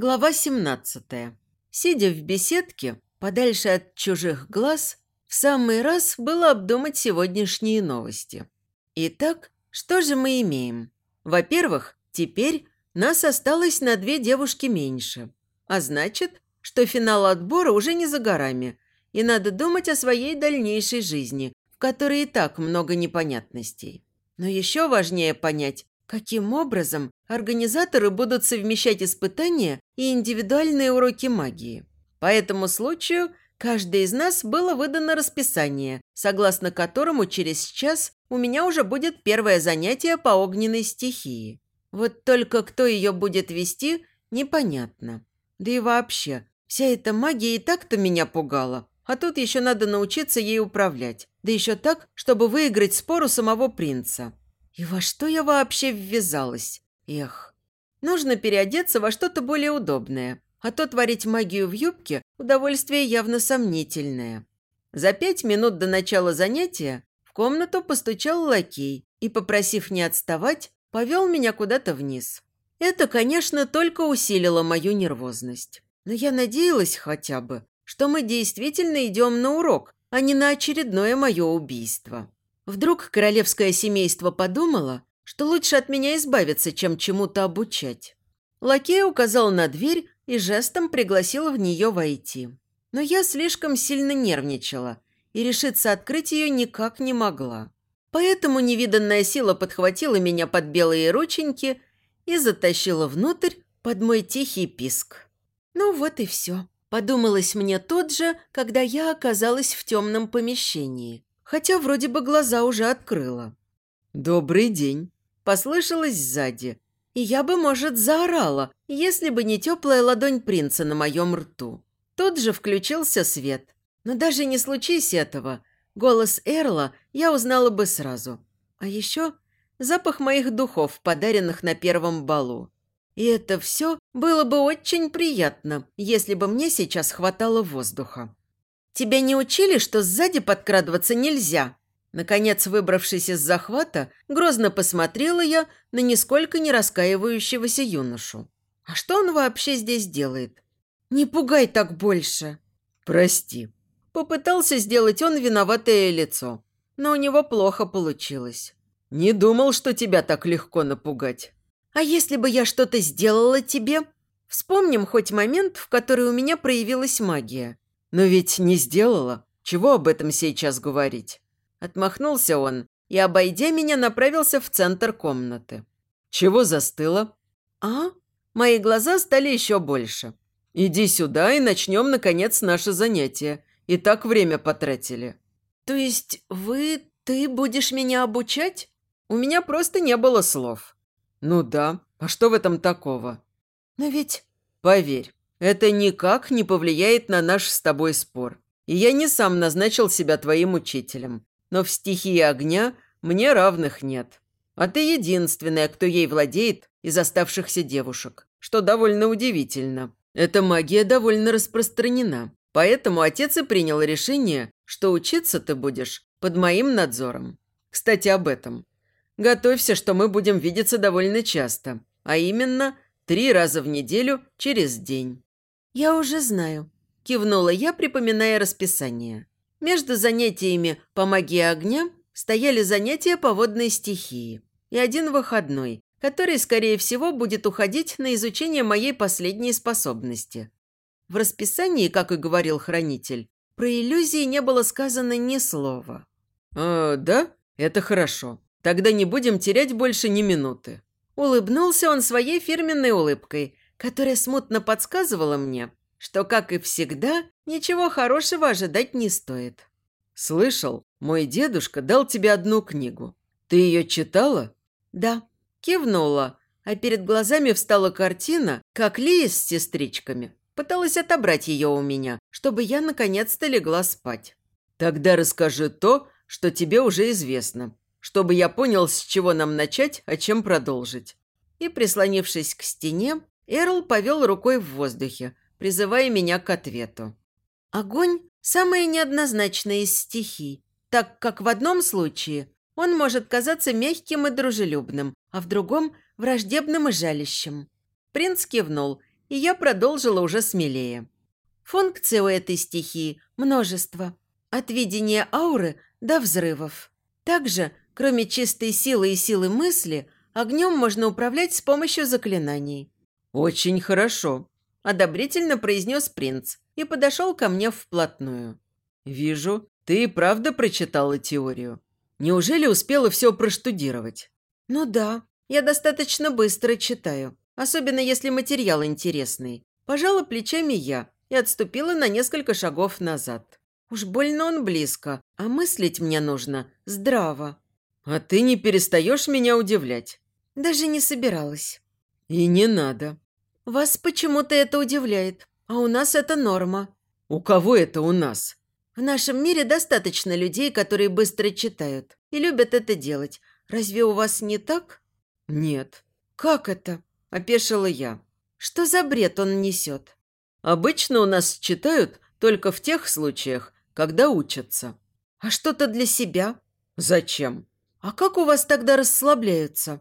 Глава 17. Сидя в беседке, подальше от чужих глаз, в самый раз было обдумать сегодняшние новости. Итак, что же мы имеем? Во-первых, теперь нас осталось на две девушки меньше. А значит, что финал отбора уже не за горами, и надо думать о своей дальнейшей жизни, в которой и так много непонятностей. Но еще важнее понять, каким образом организаторы будут совмещать испытания и индивидуальные уроки магии. По этому случаю каждой из нас было выдано расписание, согласно которому через час у меня уже будет первое занятие по огненной стихии. Вот только кто ее будет вести, непонятно. Да и вообще, вся эта магия и так-то меня пугала. А тут еще надо научиться ей управлять. Да еще так, чтобы выиграть спор у самого принца. И во что я вообще ввязалась? Эх. Нужно переодеться во что-то более удобное. А то творить магию в юбке – удовольствие явно сомнительное. За пять минут до начала занятия в комнату постучал лакей и, попросив не отставать, повел меня куда-то вниз. Это, конечно, только усилило мою нервозность. Но я надеялась хотя бы, что мы действительно идем на урок, а не на очередное мое убийство. Вдруг королевское семейство подумало, что лучше от меня избавиться, чем чему-то обучать. Лакей указал на дверь и жестом пригласил в нее войти. Но я слишком сильно нервничала и решиться открыть ее никак не могла. Поэтому невиданная сила подхватила меня под белые рученьки и затащила внутрь под мой тихий писк. Ну вот и все. Подумалось мне тут же, когда я оказалась в темном помещении, хотя вроде бы глаза уже открыла. «Добрый день!» – послышалось сзади, и я бы, может, заорала, если бы не теплая ладонь принца на моем рту. Тут же включился свет. Но даже не случись этого, голос Эрла я узнала бы сразу. А еще запах моих духов, подаренных на первом балу. И это все было бы очень приятно, если бы мне сейчас хватало воздуха. «Тебя не учили, что сзади подкрадываться нельзя?» Наконец, выбравшись из захвата, грозно посмотрела я на нисколько не раскаивающегося юношу. «А что он вообще здесь делает?» «Не пугай так больше!» «Прости». Попытался сделать он виноватое лицо, но у него плохо получилось. «Не думал, что тебя так легко напугать». А если бы я что-то сделала тебе? Вспомним хоть момент, в который у меня проявилась магия. Но ведь не сделала. Чего об этом сейчас говорить? Отмахнулся он и, обойдя меня, направился в центр комнаты. Чего застыла? А? Мои глаза стали еще больше. Иди сюда и начнем, наконец, наше занятие. И так время потратили. То есть вы... ты будешь меня обучать? У меня просто не было слов. «Ну да. А что в этом такого?» «Но ведь...» «Поверь, это никак не повлияет на наш с тобой спор. И я не сам назначил себя твоим учителем. Но в стихии огня мне равных нет. А ты единственная, кто ей владеет из оставшихся девушек. Что довольно удивительно. Эта магия довольно распространена. Поэтому отец и принял решение, что учиться ты будешь под моим надзором. Кстати, об этом. Готовься, что мы будем видеться довольно часто, а именно три раза в неделю через день». «Я уже знаю», – кивнула я, припоминая расписание. Между занятиями по магии огня стояли занятия по водной стихии и один выходной, который, скорее всего, будет уходить на изучение моей последней способности. В расписании, как и говорил хранитель, про иллюзии не было сказано ни слова. «Э, да? Это хорошо. Тогда не будем терять больше ни минуты». Улыбнулся он своей фирменной улыбкой, которая смутно подсказывала мне, что, как и всегда, ничего хорошего ожидать не стоит. «Слышал, мой дедушка дал тебе одну книгу. Ты ее читала?» «Да». Кивнула, а перед глазами встала картина, как Лия с сестричками пыталась отобрать ее у меня, чтобы я наконец-то легла спать. «Тогда расскажи то, что тебе уже известно, чтобы я понял, с чего нам начать, а чем продолжить. И, прислонившись к стене, Эрл повел рукой в воздухе, призывая меня к ответу. Огонь – самое неоднозначное из стихий, так как в одном случае он может казаться мягким и дружелюбным, а в другом – враждебным и жалящим. Принц кивнул и я продолжила уже смелее. Функции у этой стихии множество. От видения ауры до взрывов. Также, кроме чистой силы и силы мысли, огнем можно управлять с помощью заклинаний. «Очень хорошо», – одобрительно произнес принц и подошел ко мне вплотную. «Вижу, ты и правда прочитала теорию. Неужели успела все проштудировать?» «Ну да, я достаточно быстро читаю, особенно если материал интересный. Пожала плечами я и отступила на несколько шагов назад. Уж больно он близко, а мыслить мне нужно здраво». «А ты не перестаешь меня удивлять?» «Даже не собиралась». «И не надо». «Вас почему-то это удивляет, а у нас это норма». «У кого это у нас?» «В нашем мире достаточно людей, которые быстро читают и любят это делать. Разве у вас не так?» «Нет». «Как это?» – опешила я. «Что за бред он несет?» «Обычно у нас читают только в тех случаях, когда учатся». «А что-то для себя?» «Зачем?» «А как у вас тогда расслабляются?»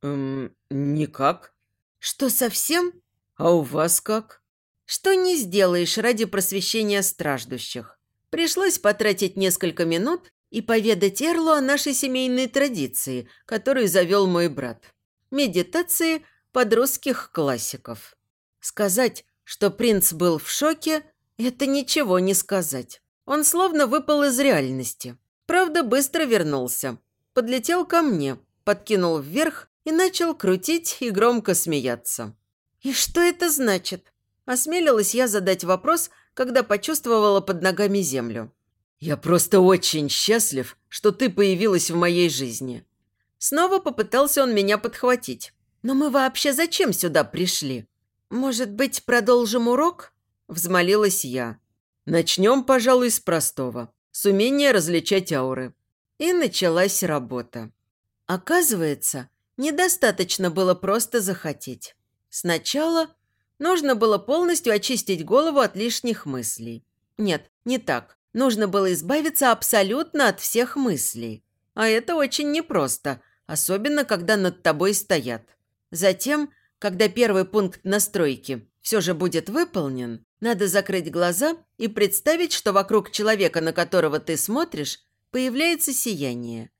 «Эм, никак». «Что, совсем?» «А у вас как?» «Что не сделаешь ради просвещения страждущих?» Пришлось потратить несколько минут и поведать Эрлу о нашей семейной традиции, которую завел мой брат. Медитации подростских классиков. Сказать, что принц был в шоке, это ничего не сказать. Он словно выпал из реальности. Правда, быстро вернулся. Подлетел ко мне, подкинул вверх и начал крутить и громко смеяться. «И что это значит?» Осмелилась я задать вопрос, когда почувствовала под ногами землю. «Я просто очень счастлив, что ты появилась в моей жизни». Снова попытался он меня подхватить. «Но мы вообще зачем сюда пришли? Может быть, продолжим урок?» Взмолилась я. «Начнем, пожалуй, с простого. С умения различать ауры». И началась работа. Оказывается, недостаточно было просто захотеть. Сначала нужно было полностью очистить голову от лишних мыслей. Нет, не так. Нужно было избавиться абсолютно от всех мыслей. А это очень непросто, особенно когда над тобой стоят. Затем, когда первый пункт настройки все же будет выполнен, надо закрыть глаза и представить, что вокруг человека, на которого ты смотришь, появляется сияние.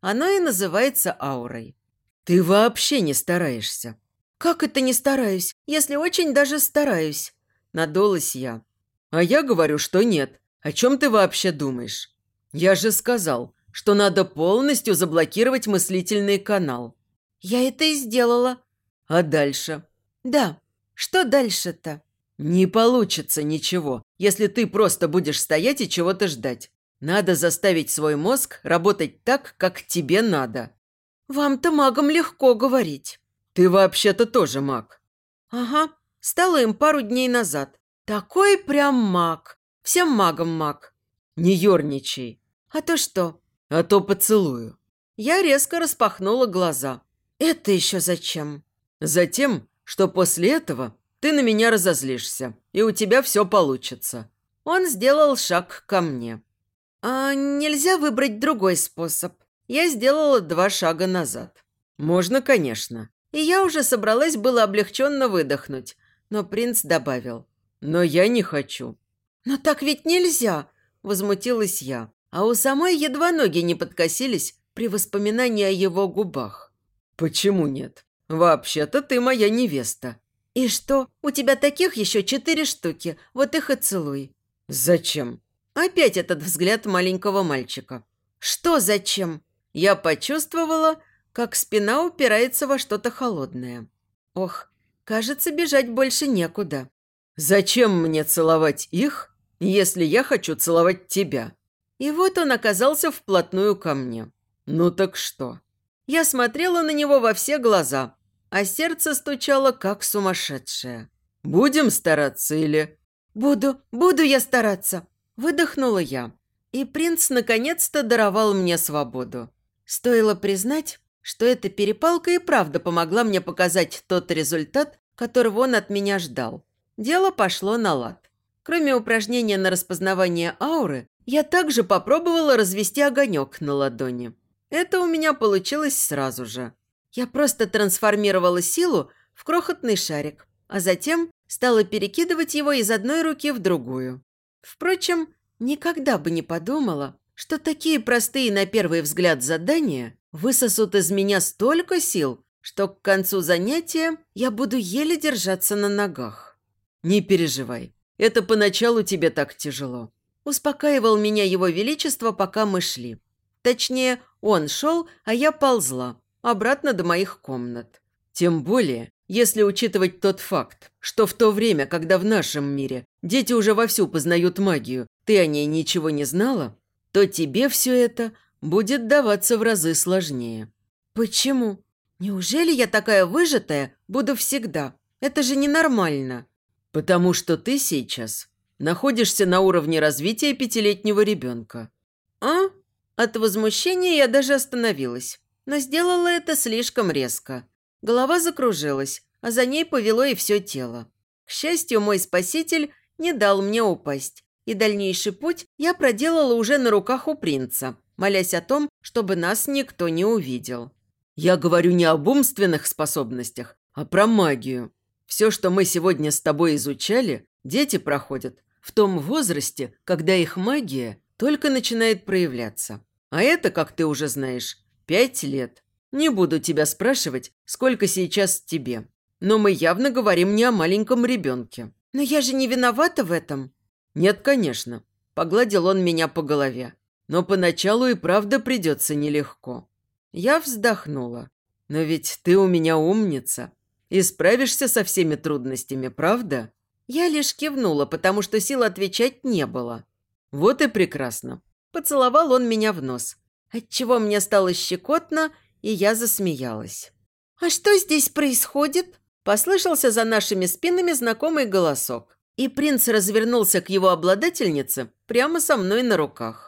Оно и называется аурой. Ты вообще не стараешься. Как это не стараюсь, если очень даже стараюсь? Надулась я. А я говорю, что нет. О чем ты вообще думаешь? Я же сказал, что надо полностью заблокировать мыслительный канал. Я это и сделала. А дальше? Да. Что дальше-то? Не получится ничего, если ты просто будешь стоять и чего-то ждать. Надо заставить свой мозг работать так, как тебе надо. Вам-то магом легко говорить. Ты вообще-то тоже маг. Ага, стала им пару дней назад. Такой прям маг. Всем магом маг. Не ерничай. А то что? А то поцелую. Я резко распахнула глаза. Это еще зачем? Затем, что после этого ты на меня разозлишься, и у тебя все получится. Он сделал шаг ко мне. А нельзя выбрать другой способ? Я сделала два шага назад. Можно, конечно. И я уже собралась было облегченно выдохнуть, но принц добавил. Но я не хочу. «Но так ведь нельзя!» – возмутилась я. А у самой едва ноги не подкосились при воспоминании о его губах. «Почему нет? Вообще-то ты моя невеста». «И что? У тебя таких еще четыре штуки. Вот их и целуй». «Зачем?» Опять этот взгляд маленького мальчика. «Что зачем?» Я почувствовала, как спина упирается во что-то холодное. Ох, кажется, бежать больше некуда. «Зачем мне целовать их, если я хочу целовать тебя?» И вот он оказался вплотную ко мне. «Ну так что?» Я смотрела на него во все глаза, а сердце стучало, как сумасшедшее. «Будем стараться или...» «Буду, буду я стараться!» Выдохнула я. И принц наконец-то даровал мне свободу. Стоило признать, что эта перепалка и правда помогла мне показать тот результат, которого он от меня ждал. Дело пошло на лад. Кроме упражнения на распознавание ауры, я также попробовала развести огонек на ладони. Это у меня получилось сразу же. Я просто трансформировала силу в крохотный шарик, а затем стала перекидывать его из одной руки в другую. Впрочем, никогда бы не подумала, что такие простые на первый взгляд задания высосут из меня столько сил, что к концу занятия я буду еле держаться на ногах. «Не переживай, это поначалу тебе так тяжело», – успокаивал меня его величество, пока мы шли. Точнее, он шел, а я ползла, обратно до моих комнат. Тем более, если учитывать тот факт, что в то время, когда в нашем мире дети уже вовсю познают магию, ты о ней ничего не знала, то тебе все это будет даваться в разы сложнее. Почему? Неужели я такая выжатая буду всегда? Это же ненормально. Потому что ты сейчас находишься на уровне развития пятилетнего ребенка. А? От возмущения я даже остановилась, но сделала это слишком резко. Голова закружилась, а за ней повело и все тело. К счастью, мой спаситель не дал мне упасть, и дальнейший путь я проделала уже на руках у принца, молясь о том, чтобы нас никто не увидел. Я говорю не об умственных способностях, а про магию. Все, что мы сегодня с тобой изучали, дети проходят в том возрасте, когда их магия только начинает проявляться. А это, как ты уже знаешь, пять лет. Не буду тебя спрашивать, сколько сейчас тебе. Но мы явно говорим не о маленьком ребенке. Но я же не виновата в этом. Нет, конечно. Погладил он меня по голове. Но поначалу и правда придется нелегко. Я вздохнула. Но ведь ты у меня умница. И справишься со всеми трудностями, правда? Я лишь кивнула, потому что сил отвечать не было. Вот и прекрасно. Поцеловал он меня в нос. Отчего мне стало щекотно, и я засмеялась. «А что здесь происходит?» Послышался за нашими спинами знакомый голосок. И принц развернулся к его обладательнице прямо со мной на руках.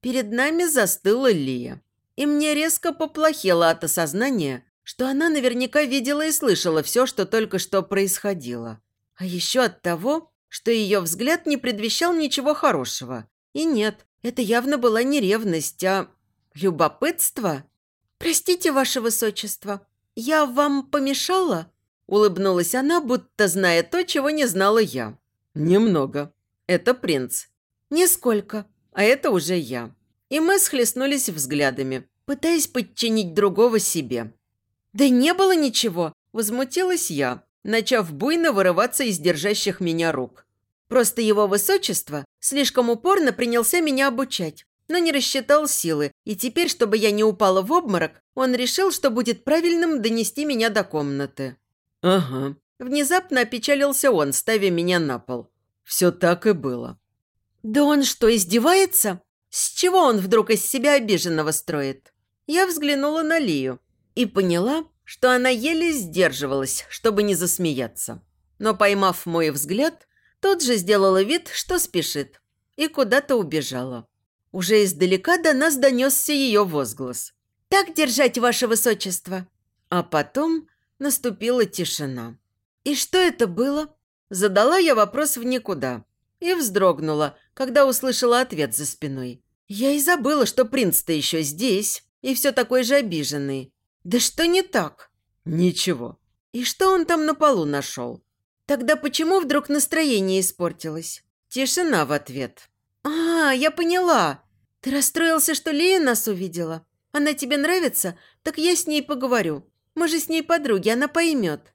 Перед нами застыла Лия. И мне резко поплохело от осознания, что она наверняка видела и слышала все, что только что происходило. А еще от того, что ее взгляд не предвещал ничего хорошего. И нет, это явно была не ревность, а любопытство. «Простите, ваше высочество, я вам помешала?» Улыбнулась она, будто зная то, чего не знала я. «Немного. Это принц». «Нисколько. А это уже я». И мы схлестнулись взглядами, пытаясь подчинить другого себе. «Да не было ничего», – возмутилась я, начав буйно вырываться из держащих меня рук. Просто его высочество слишком упорно принялся меня обучать, но не рассчитал силы, и теперь, чтобы я не упала в обморок, он решил, что будет правильным донести меня до комнаты. «Ага». Внезапно опечалился он, ставя меня на пол. Все так и было. «Да он что, издевается? С чего он вдруг из себя обиженного строит?» Я взглянула на Лию и поняла, что она еле сдерживалась, чтобы не засмеяться. Но, поймав мой взгляд, тут же сделала вид, что спешит, и куда-то убежала. Уже издалека до нас донесся ее возглас. «Так держать, ваше высочество!» А потом наступила тишина. «И что это было?» Задала я вопрос в никуда и вздрогнула, когда услышала ответ за спиной. Я и забыла, что принц-то еще здесь и все такой же обиженный. Да что не так? Ничего. И что он там на полу нашел? Тогда почему вдруг настроение испортилось? Тишина в ответ. «А, я поняла. Ты расстроился, что Лея нас увидела? Она тебе нравится? Так я с ней поговорю. Мы же с ней подруги, она поймет».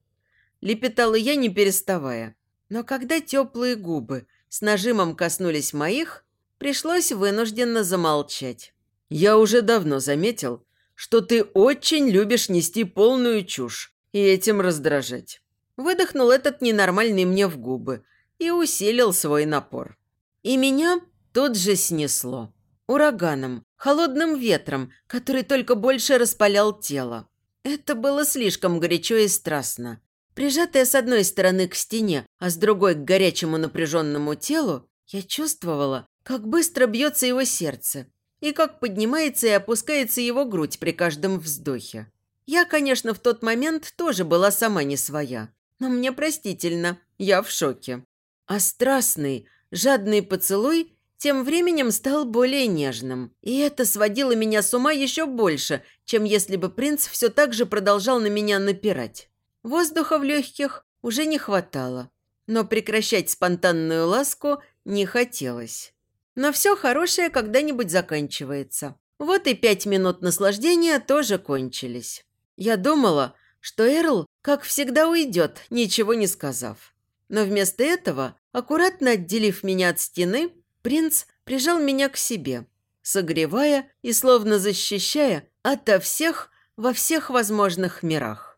Лепетала я, не переставая. Но когда теплые губы с нажимом коснулись моих, пришлось вынужденно замолчать. «Я уже давно заметил, что ты очень любишь нести полную чушь и этим раздражать». Выдохнул этот ненормальный мне в губы и усилил свой напор. И меня тут же снесло. Ураганом, холодным ветром, который только больше распалял тело. Это было слишком горячо и страстно. Прижатая с одной стороны к стене, а с другой к горячему напряженному телу, я чувствовала, как быстро бьется его сердце и как поднимается и опускается его грудь при каждом вздохе. Я, конечно, в тот момент тоже была сама не своя, но мне простительно, я в шоке. А страстный, жадный поцелуй тем временем стал более нежным. И это сводило меня с ума еще больше, чем если бы принц все так же продолжал на меня напирать. Воздуха в легких уже не хватало. но прекращать спонтанную ласку не хотелось. Но все хорошее когда-нибудь заканчивается. Вот и пять минут наслаждения тоже кончились. Я думала, что Эрл, как всегда, уйдет, ничего не сказав. Но вместо этого, аккуратно отделив меня от стены, принц прижал меня к себе, согревая и словно защищая ото всех во всех возможных мирах.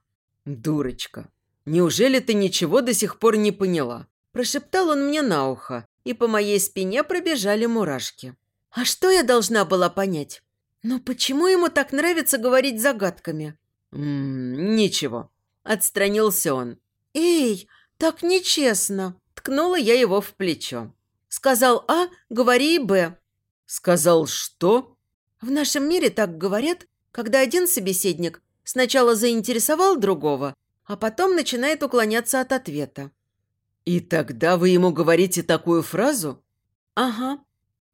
«Дурочка, неужели ты ничего до сих пор не поняла?» Прошептал он мне на ухо, и по моей спине пробежали мурашки. «А что я должна была понять? Но почему ему так нравится говорить загадками?» «М -м, «Ничего», – отстранился он. «Эй, так нечестно!» – ткнула я его в плечо. «Сказал А, говори и Б». «Сказал что?» «В нашем мире так говорят, когда один собеседник сначала заинтересовал другого, а потом начинает уклоняться от ответа». «И тогда вы ему говорите такую фразу?» «Ага.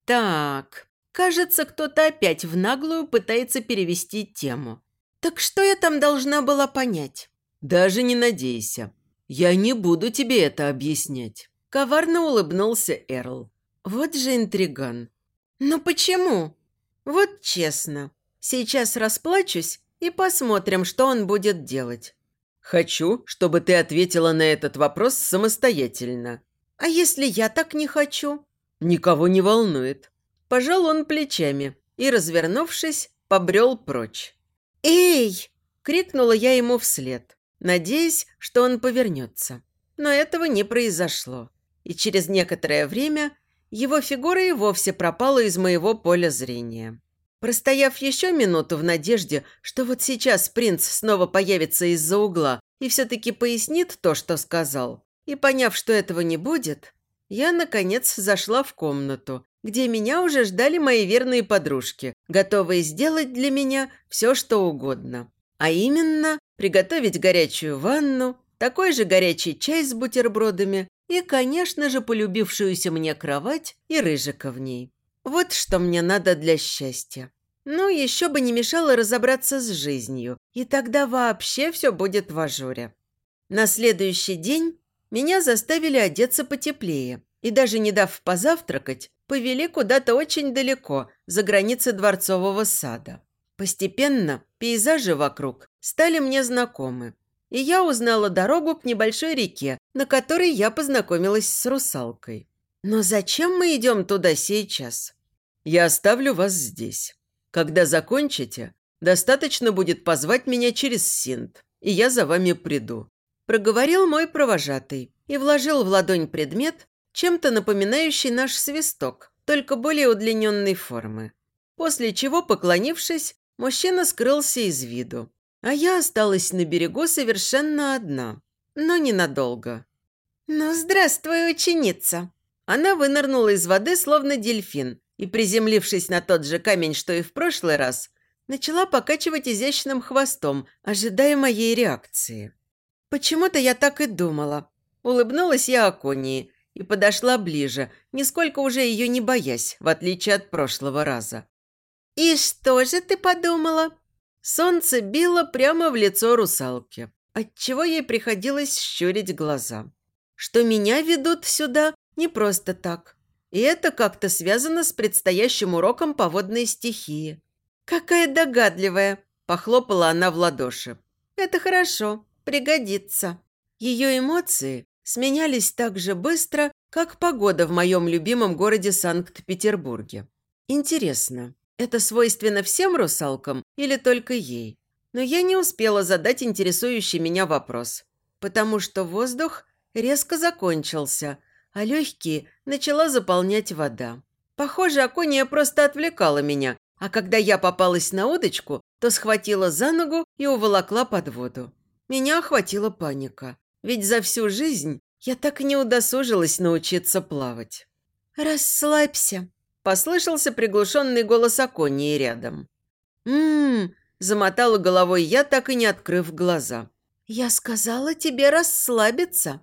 Так, кажется, кто-то опять в наглую пытается перевести тему. Так что я там должна была понять?» «Даже не надейся. Я не буду тебе это объяснять». Коварно улыбнулся Эрл. «Вот же интриган. Но почему? Вот честно. Сейчас расплачусь и посмотрим, что он будет делать». «Хочу, чтобы ты ответила на этот вопрос самостоятельно». «А если я так не хочу?» «Никого не волнует». Пожал он плечами и, развернувшись, побрел прочь. «Эй!» – крикнула я ему вслед, надеясь, что он повернется. Но этого не произошло и через некоторое время его фигура и вовсе пропала из моего поля зрения. Простояв еще минуту в надежде, что вот сейчас принц снова появится из-за угла и все-таки пояснит то, что сказал, и поняв, что этого не будет, я, наконец, зашла в комнату, где меня уже ждали мои верные подружки, готовые сделать для меня все, что угодно. А именно, приготовить горячую ванну, такой же горячий чай с бутербродами и, конечно же, полюбившуюся мне кровать и рыжика в ней. Вот что мне надо для счастья. Ну, еще бы не мешало разобраться с жизнью, и тогда вообще все будет в ажуре. На следующий день меня заставили одеться потеплее, и даже не дав позавтракать, повели куда-то очень далеко, за границы дворцового сада. Постепенно пейзажи вокруг стали мне знакомы, и я узнала дорогу к небольшой реке, на которой я познакомилась с русалкой. Но зачем мы идем туда сейчас? Я оставлю вас здесь. Когда закончите, достаточно будет позвать меня через Синт, и я за вами приду. Проговорил мой провожатый и вложил в ладонь предмет, чем-то напоминающий наш свисток, только более удлиненной формы. После чего, поклонившись, мужчина скрылся из виду, а я осталась на берегу совершенно одна, но ненадолго. «Ну, здравствуй, ученица!» Она вынырнула из воды, словно дельфин, и, приземлившись на тот же камень, что и в прошлый раз, начала покачивать изящным хвостом, ожидая моей реакции. Почему-то я так и думала. Улыбнулась я Аконии и подошла ближе, нисколько уже ее не боясь, в отличие от прошлого раза. «И что же ты подумала?» Солнце било прямо в лицо русалки, отчего ей приходилось щурить глаза. Что меня ведут сюда не просто так. И это как-то связано с предстоящим уроком по водной стихии. «Какая догадливая!» – похлопала она в ладоши. «Это хорошо, пригодится». Ее эмоции сменялись так же быстро, как погода в моем любимом городе Санкт-Петербурге. Интересно, это свойственно всем русалкам или только ей? Но я не успела задать интересующий меня вопрос, потому что воздух резко закончился, а легкие начала заполнять вода. Похоже, Акония просто отвлекала меня, а когда я попалась на удочку, то схватила за ногу и уволокла под воду. Меня охватила паника, ведь за всю жизнь я так и не удосужилась научиться плавать. «Расслабься», Послышался приглушенный голос Аконии рядом. «М-м-м», замотала головой я, так и не открыв глаза. «Я сказала тебе расслабиться».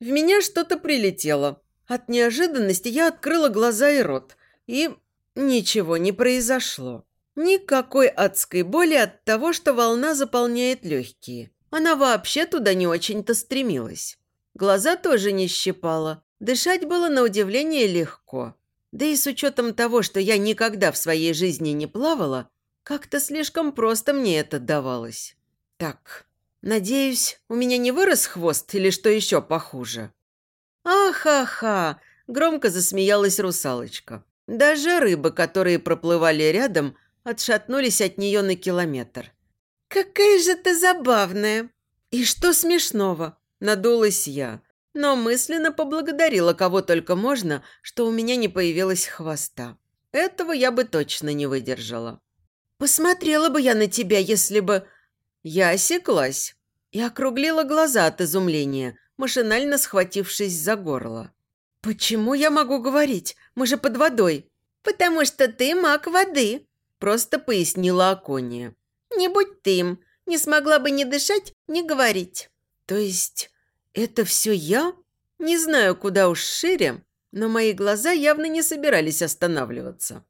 В меня что-то прилетело. От неожиданности я открыла глаза и рот. И ничего не произошло. Никакой адской боли от того, что волна заполняет легкие. Она вообще туда не очень-то стремилась. Глаза тоже не щипало. Дышать было на удивление легко. Да и с учетом того, что я никогда в своей жизни не плавала, как-то слишком просто мне это давалось. Так, надеюсь, у меня не вырос хвост или что еще похуже? Аха-ха! Громко засмеялась русалочка. Даже рыбы, которые проплывали рядом, отшатнулись от нее на километр. «Какая же ты забавная!» «И что смешного?» – надулась я, но мысленно поблагодарила кого только можно, что у меня не появилось хвоста. Этого я бы точно не выдержала. «Посмотрела бы я на тебя, если бы...» Я осеклась и округлила глаза от изумления, машинально схватившись за горло. «Почему я могу говорить? Мы же под водой». «Потому что ты маг воды», – просто пояснила Акония. Не будь ты им, не смогла бы ни дышать, ни говорить. То есть это все я? Не знаю, куда уж шире, но мои глаза явно не собирались останавливаться.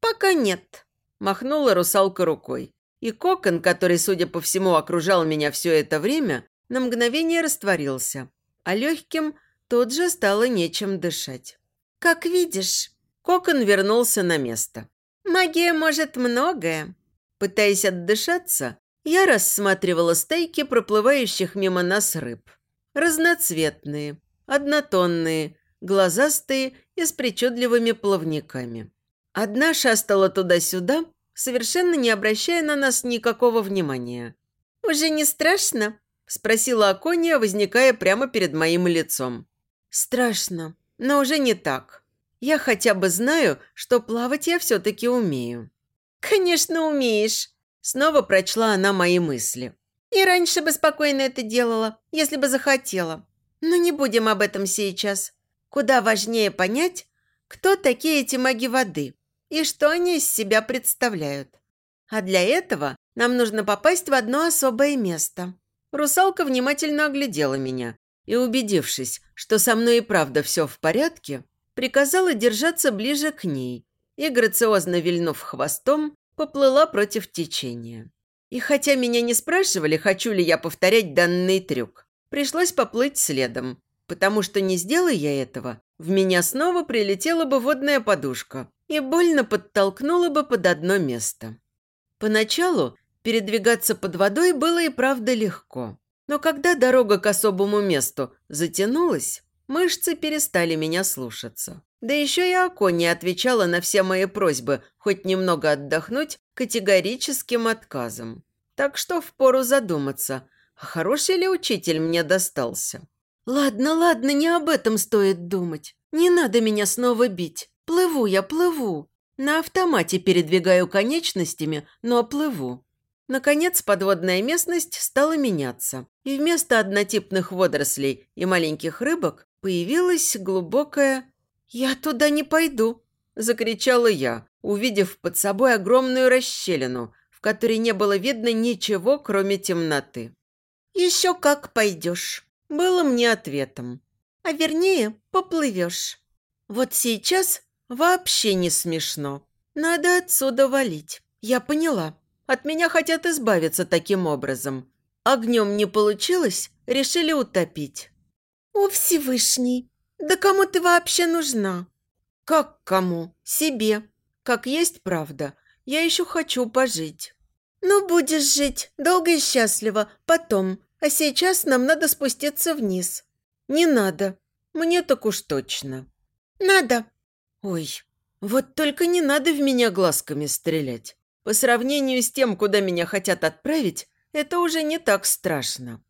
Пока нет, махнула русалка рукой. И кокон, который, судя по всему, окружал меня все это время, на мгновение растворился, а легким тут же стало нечем дышать. «Как видишь», кокон вернулся на место. «Магия может многое, Пытаясь отдышаться, я рассматривала стейки проплывающих мимо нас рыб. Разноцветные, однотонные, глазастые и с причудливыми плавниками. Одна шастала туда-сюда, совершенно не обращая на нас никакого внимания. «Уже не страшно?» – спросила Акония, возникая прямо перед моим лицом. «Страшно, но уже не так. Я хотя бы знаю, что плавать я все-таки умею». «Конечно, умеешь!» Снова прочла она мои мысли. «И раньше бы спокойно это делала, если бы захотела. Но не будем об этом сейчас. Куда важнее понять, кто такие эти маги воды и что они из себя представляют. А для этого нам нужно попасть в одно особое место». Русалка внимательно оглядела меня и, убедившись, что со мной и правда все в порядке, приказала держаться ближе к ней и, грациозно вильнув хвостом, поплыла против течения. И хотя меня не спрашивали, хочу ли я повторять данный трюк, пришлось поплыть следом, потому что не сделай я этого, в меня снова прилетела бы водная подушка и больно подтолкнула бы под одно место. Поначалу передвигаться под водой было и правда легко. Но когда дорога к особому месту затянулась, мышцы перестали меня слушаться. Да еще и Акония отвечала на все мои просьбы хоть немного отдохнуть категорическим отказом. Так что впору задуматься, а хороший ли учитель мне достался. «Ладно, ладно, не об этом стоит думать. Не надо меня снова бить. Плыву я, плыву. На автомате передвигаю конечностями, но плыву». Наконец подводная местность стала меняться, и вместо однотипных водорослей и маленьких рыбок появилась глубокая «Я туда не пойду!» – закричала я, увидев под собой огромную расщелину, в которой не было видно ничего, кроме темноты. «Еще как пойдешь!» – было мне ответом. «А вернее, поплывешь. Вот сейчас вообще не смешно. Надо отсюда валить. Я поняла. От меня хотят избавиться таким образом. Огнем не получилось, решили утопить». «О, Всевышний!» «Да кому ты вообще нужна?» «Как кому? Себе. Как есть правда. Я еще хочу пожить». «Ну, будешь жить, долго и счастливо, потом. А сейчас нам надо спуститься вниз». «Не надо. Мне так уж точно». «Надо». «Ой, вот только не надо в меня глазками стрелять. По сравнению с тем, куда меня хотят отправить, это уже не так страшно».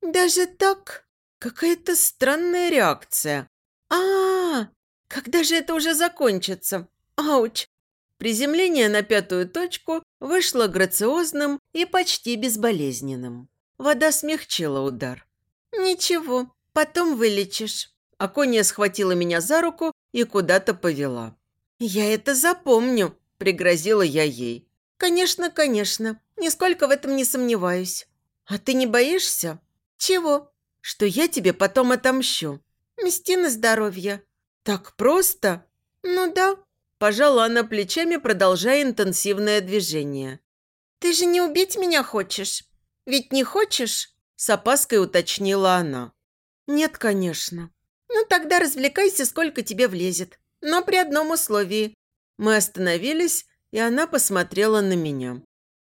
«Даже так?» Какая-то странная реакция а, -а, -а Когда же это уже закончится? Ауч! Приземление на пятую точку вышло грациозным и почти безболезненным. Вода смягчила удар. «Ничего, потом вылечишь». Акония схватила меня за руку и куда-то повела. «Я это запомню», – пригрозила я ей. «Конечно, конечно. Нисколько в этом не сомневаюсь. А ты не боишься?» «Чего?» «Что я тебе потом отомщу. Мести на здоровье». «Так просто?» «Ну да». Пожала она плечами, продолжая интенсивное движение. «Ты же не убить меня хочешь? Ведь не хочешь?» С опаской уточнила она. Нет, конечно. Ну, тогда развлекайся, сколько тебе влезет. Но при одном условии. Мы остановились, и она посмотрела на меня.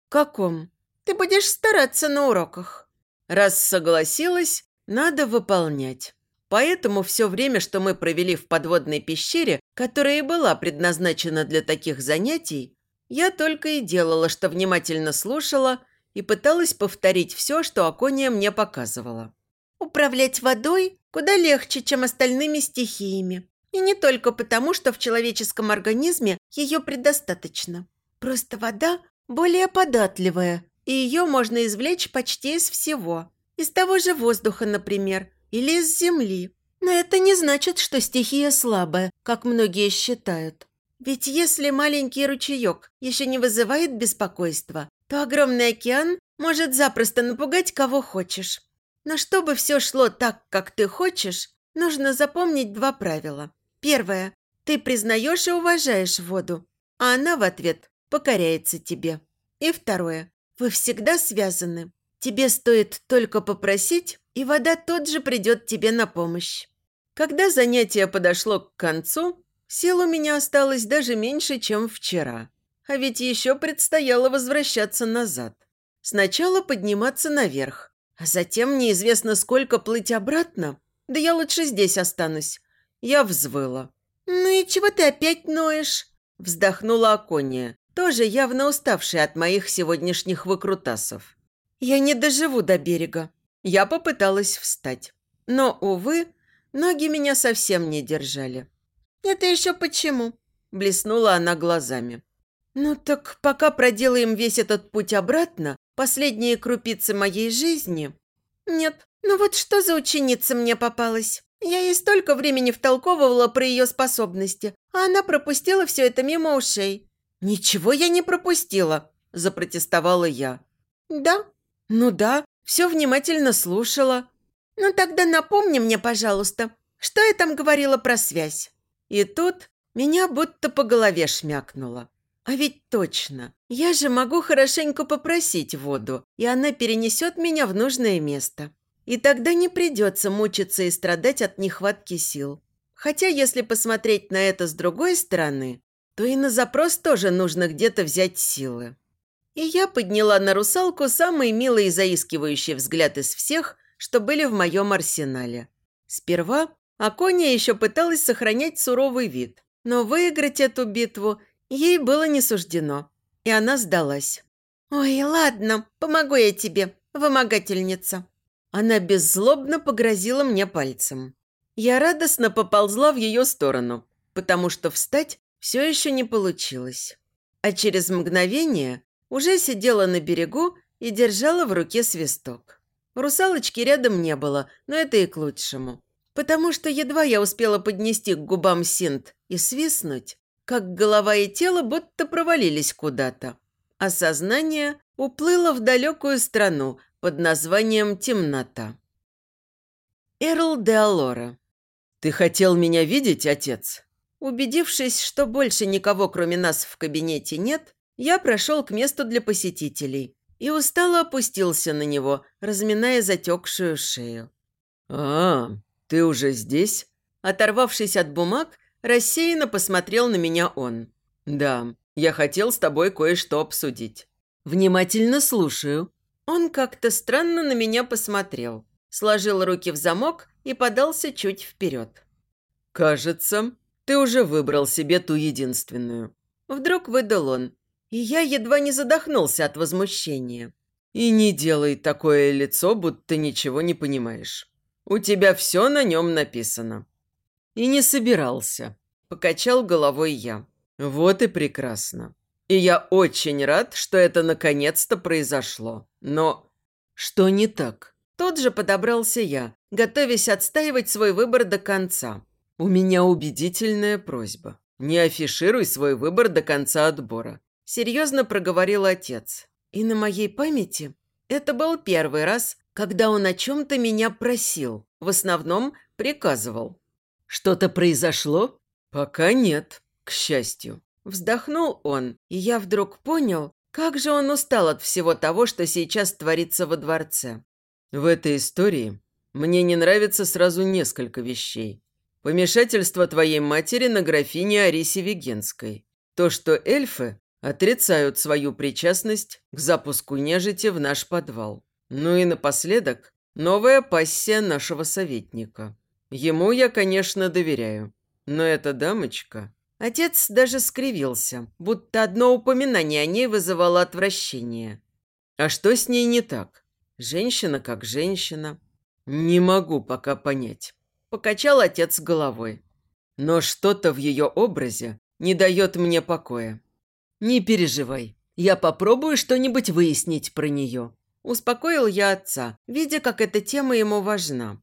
«Каком?» «Ты будешь стараться на уроках». Раз согласилась, надо выполнять. Поэтому все время, что мы провели в подводной пещере, которая и была предназначена для таких занятий, я только и делала, что внимательно слушала и пыталась повторить все, что Акония мне показывала. Управлять водой куда легче, чем остальными стихиями. И не только потому, что в человеческом организме ее предостаточно. Просто вода более податливая, и ее можно извлечь почти из всего. Из того же воздуха, например, или из земли. Но это не значит, что стихия слабая, как многие считают. Ведь если маленький ручеек еще не вызывает беспокойства, то огромный океан может запросто напугать кого хочешь. Но чтобы все шло так, как ты хочешь, нужно запомнить два правила. Первое. Ты признаешь и уважаешь воду, а она в ответ покоряется тебе. И второе. Вы всегда связаны. Тебе стоит только попросить, и вода тут же придет тебе на помощь. Когда занятие подошло к концу, сил у меня осталось даже меньше, чем вчера. А ведь еще предстояло возвращаться назад. Сначала подниматься наверх, а затем неизвестно сколько плыть обратно. Да я лучше здесь останусь. Я взвыла. «Ну и чего ты опять ноешь?» Вздохнула Акония, тоже явно уставшая от моих сегодняшних выкрутасов. «Я не доживу до берега». Я попыталась встать. Но, увы, ноги меня совсем не держали. «Это еще почему?» – блеснула она глазами. «Ну так пока проделаем весь этот путь обратно, последние крупицы моей жизни...» «Нет, ну вот что за ученица мне попалась? Я ей столько времени втолковывала про ее способности, а она пропустила все это мимо ушей». «Ничего я не пропустила», – запротестовала я. «Да?» «Ну да, все внимательно слушала». «Ну тогда напомни мне, пожалуйста, что я там говорила про связь?» И тут меня будто по голове шмякнуло. А ведь точно, я же могу хорошенько попросить воду, и она перенесет меня в нужное место. И тогда не придется мучиться и страдать от нехватки сил. Хотя, если посмотреть на это с другой стороны, то и на запрос тоже нужно где-то взять силы. И я подняла на русалку самый милый и заискивающий взгляд из всех, что были в моем арсенале. Сперва Акония еще пыталась сохранять суровый вид, но выиграть эту битву ей было не суждено, и она сдалась. «Ой, ладно, помогу я тебе, вымогательница», она беззлобно погрозила мне пальцем. Я радостно поползла в ее сторону, потому что встать все еще не получилось. А через мгновение уже сидела на берегу и держала в руке свисток. Русалочки рядом не было, но это и к лучшему. Потому что едва я успела поднести к губам синт и свистнуть, как голова и тело будто провалились куда-то. А сознание уплыло в далекую страну, под названием «Темнота». Эрл де Алора. «Ты хотел меня видеть, отец?» Убедившись, что больше никого, кроме нас, в кабинете нет, я прошел к месту для посетителей и устало опустился на него, разминая затекшую шею. «А, ты уже здесь?» Оторвавшись от бумаг, рассеянно посмотрел на меня он. «Да, я хотел с тобой кое-что обсудить». «Внимательно слушаю», он как-то странно на меня посмотрел, сложил руки в замок и подался чуть вперед. «Кажется, ты уже выбрал себе ту единственную». Вдруг выдал он, и я едва не задохнулся от возмущения. «И не делай такое лицо, будто ничего не понимаешь. У тебя все на нем написано». «И не собирался», – покачал головой я. «Вот и прекрасно. И я очень рад, что это наконец-то произошло. Но что не так? Тут же подобрался я, готовясь отстаивать свой выбор до конца. У меня убедительная просьба. Не афишируй свой выбор до конца отбора. Серьезно проговорил отец. И на моей памяти это был первый раз, когда он о чем-то меня просил. В основном приказывал. Что-то произошло? Пока нет, к счастью. Вздохнул он, и я вдруг понял, как же он устал от всего того, что сейчас творится во дворце. В этой истории Мне не нравится сразу несколько вещей. Помешательство твоей матери на графине Арисе Вегенской. То, что эльфы отрицают свою причастность к запуску нежити в наш подвал. Ну и напоследок, новая пассия нашего советника. Ему я, конечно, доверяю. Но эта дамочка... Отец даже скривился, будто одно упоминание о ней вызывало отвращение. А что с ней не так? Женщина как женщина. Не могу пока понять. Покачал отец головой. Но что-то в ее образе не дает мне покоя. Не переживай, я попробую что-нибудь выяснить про нее. Успокоил я отца, видя, как эта тема ему важна.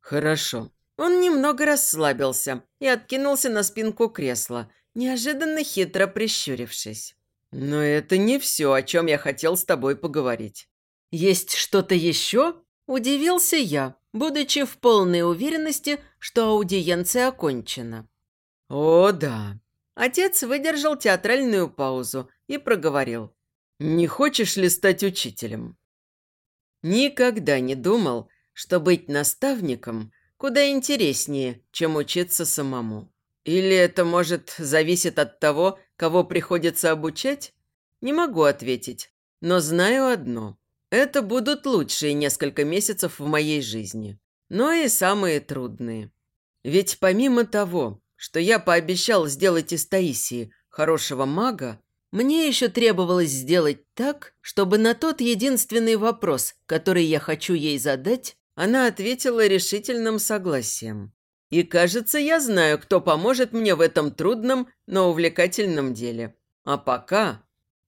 Хорошо. Он немного расслабился и откинулся на спинку кресла, неожиданно хитро прищурившись. «Но это не все, о чем я хотел с тобой поговорить». «Есть что-то еще?» – удивился я, будучи в полной уверенности, что аудиенция окончена. «О, да». Отец выдержал театральную паузу и проговорил. «Не хочешь ли стать учителем?» Никогда не думал, что быть наставником куда интереснее, чем учиться самому. Или это, может, зависит от того, кого приходится обучать? Не могу ответить, но знаю одно. Это будут лучшие несколько месяцев в моей жизни, но и самые трудные. Ведь помимо того, что я пообещал сделать из Таисии хорошего мага, мне еще требовалось сделать так, чтобы на тот единственный вопрос, который я хочу ей задать, она ответила решительным согласием. И, кажется, я знаю, кто поможет мне в этом трудном, но увлекательном деле. А пока...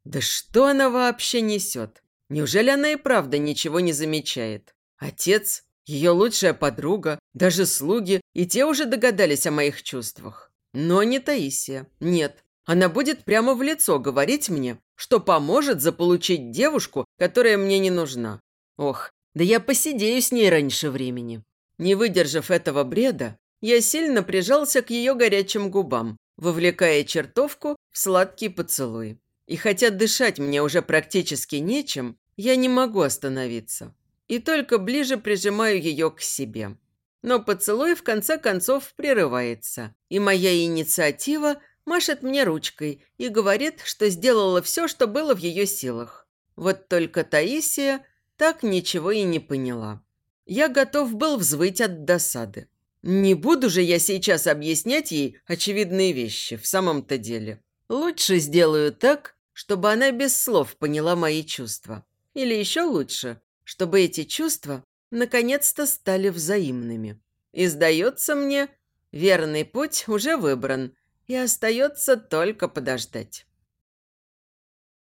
Да что она вообще несет? Неужели она и правда ничего не замечает? Отец, ее лучшая подруга, даже слуги, и те уже догадались о моих чувствах. Но не Таисия. Нет. Она будет прямо в лицо говорить мне, что поможет заполучить девушку, которая мне не нужна. Ох, да я посидею с ней раньше времени. Не выдержав этого бреда, я сильно прижался к ее горячим губам, вовлекая чертовку в сладкий поцелуй. И хотя дышать мне уже практически нечем, я не могу остановиться. И только ближе прижимаю ее к себе. Но поцелуй в конце концов прерывается, и моя инициатива машет мне ручкой и говорит, что сделала все, что было в ее силах. Вот только Таисия так ничего и не поняла. Я готов был взвыть от досады. Не буду же я сейчас объяснять ей очевидные вещи в самом-то деле. Лучше сделаю так, чтобы она без слов поняла мои чувства. Или еще лучше, чтобы эти чувства наконец-то стали взаимными. И сдается мне, верный путь уже выбран, и остается только подождать.